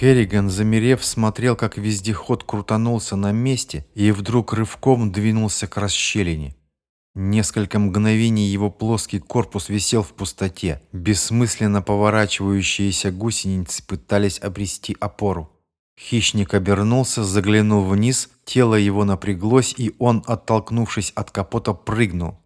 Херриган, замерев, смотрел, как вездеход крутанулся на месте и вдруг рывком двинулся к расщелине. Несколько мгновений его плоский корпус висел в пустоте. Бессмысленно поворачивающиеся гусеницы пытались обрести опору. Хищник обернулся, заглянул вниз, тело его напряглось, и он, оттолкнувшись от капота, прыгнул.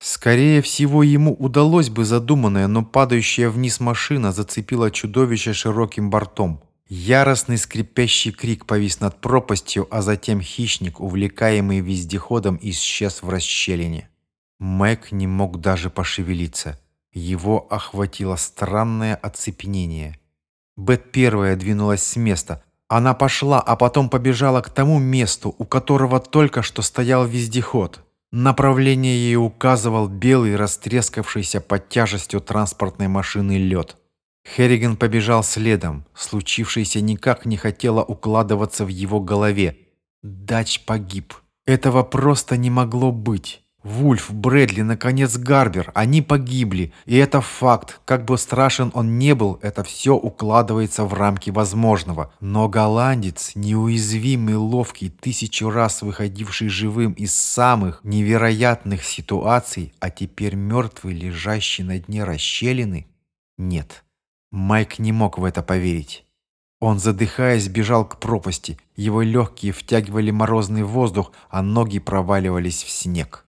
Скорее всего, ему удалось бы задуманное, но падающая вниз машина зацепила чудовище широким бортом. Яростный скрипящий крик повис над пропастью, а затем хищник, увлекаемый вездеходом, исчез в расщелине. Мэг не мог даже пошевелиться. Его охватило странное оцепенение. Бет первая двинулась с места. Она пошла, а потом побежала к тому месту, у которого только что стоял вездеход. Направление ей указывал белый, растрескавшийся под тяжестью транспортной машины лед. Херриган побежал следом. Случившееся никак не хотело укладываться в его голове. Дач погиб. Этого просто не могло быть. Вульф, Брэдли, наконец Гарбер, они погибли. И это факт. Как бы страшен он не был, это все укладывается в рамки возможного. Но голландец, неуязвимый, ловкий, тысячу раз выходивший живым из самых невероятных ситуаций, а теперь мертвый, лежащий на дне расщелины? Нет. Майк не мог в это поверить. Он, задыхаясь, бежал к пропасти. Его легкие втягивали морозный воздух, а ноги проваливались в снег.